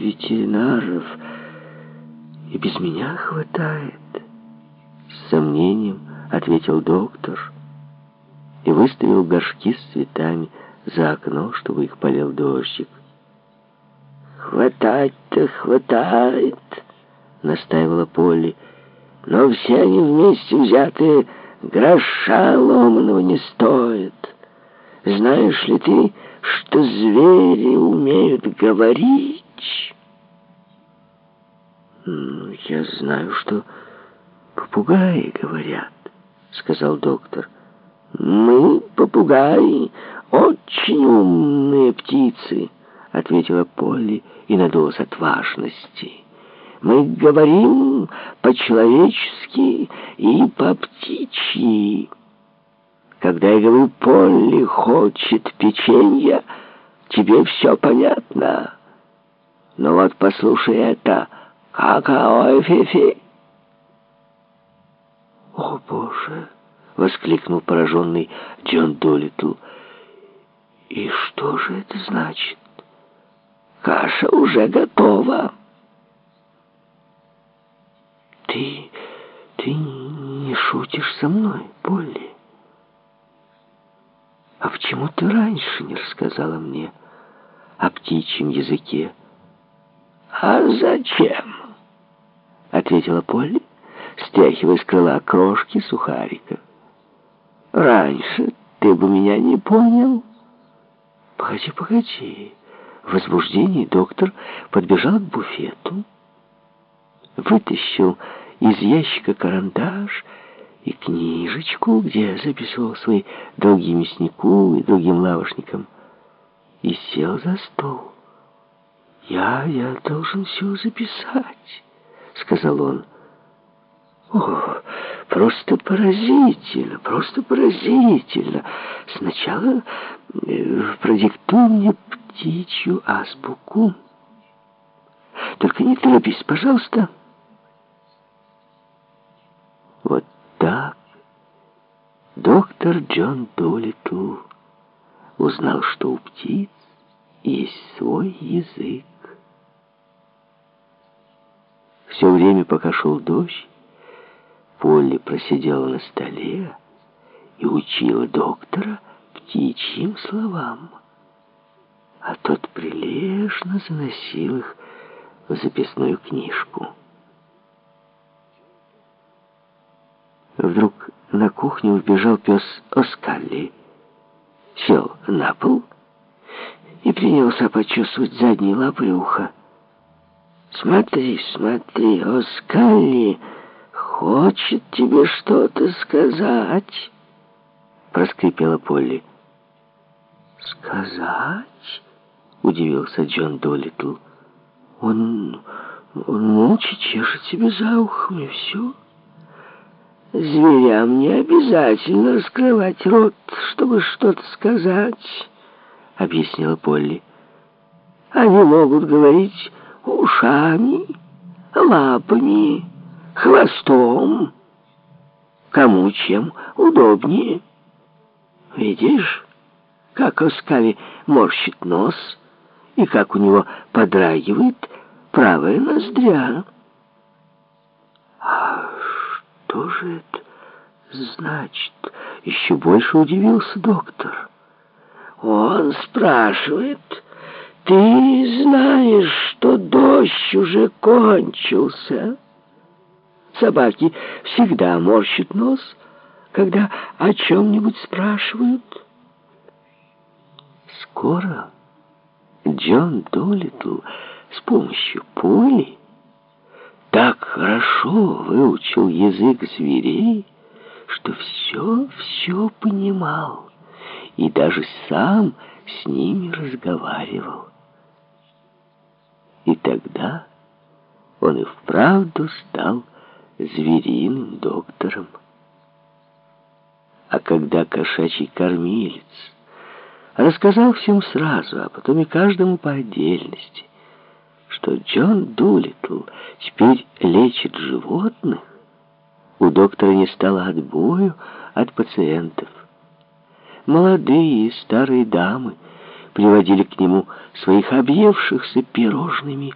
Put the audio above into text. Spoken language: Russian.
ветеринаров и без меня хватает. С сомнением ответил доктор и выставил горшки с цветами за окно, чтобы их полил дождик. «Хватать-то хватает», — настаивала Полли, «но все они вместе взятые гроша ломаного не стоят. Знаешь ли ты, что звери умеют говорить?» «Я знаю, что попугаи говорят», — сказал доктор. «Мы, попугаи, очень умные птицы», — ответила Полли и надулась от важности. «Мы говорим по-человечески и по-птичьи. Когда я говорю, Полли хочет печенья, тебе все понятно. Но вот послушай это, какао-фи-фи». «О, Боже!» — воскликнул пораженный Джон Долитл. «И что же это значит?» «Каша уже готова». «Ты... ты не шутишь со мной, Полли? А почему ты раньше не рассказала мне о птичьем языке?» «А зачем?» — ответила Полли стряхивая с крыла крошки сухарика. «Раньше ты бы меня не понял». «Погоди, погоди». В возбуждении доктор подбежал к буфету, вытащил из ящика карандаш и книжечку, где записывал свои долги мяснику и другим лавошникам, и сел за стол. «Я, я должен все записать», — сказал он. О, просто поразительно, просто поразительно. Сначала э, продиктуй мне птичью азбуку. Только не торопись, пожалуйста. Вот так доктор Джон Долитл узнал, что у птиц есть свой язык. Все время, пока шел дождь, Полли просидела на столе и учила доктора птичьим словам. А тот прилежно заносил их в записную книжку. Вдруг на кухню убежал пес Оскалли, сел на пол и принялся почесывать задние лапы и ухо. «Смотри, смотри, Оскалли!» хочет тебе что-то сказать», — проскрипела Полли. «Сказать?» — удивился Джон Долитл. «Он, он молча чешет себе за ухом, и все». «Зверям не обязательно раскрывать рот, чтобы что-то сказать», — объяснила Полли. «Они могут говорить ушами, лапами» хвостом. Кому чем удобнее. Видишь, как Оскави морщит нос, и как у него подрагивает правая ноздря. А что же это значит? Еще больше удивился доктор. Он спрашивает, ты знаешь, что дождь уже кончился? Собаки всегда морщат нос, когда о чем-нибудь спрашивают. Скоро Джон Долитл с помощью пули так хорошо выучил язык зверей, что все-все понимал и даже сам с ними разговаривал. И тогда он и вправду стал звериным доктором. А когда кошачий кормилец рассказал всем сразу, а потом и каждому по отдельности, что Джон Дулитл теперь лечит животных, у доктора не стало отбою от пациентов. Молодые и старые дамы приводили к нему своих объевшихся пирожными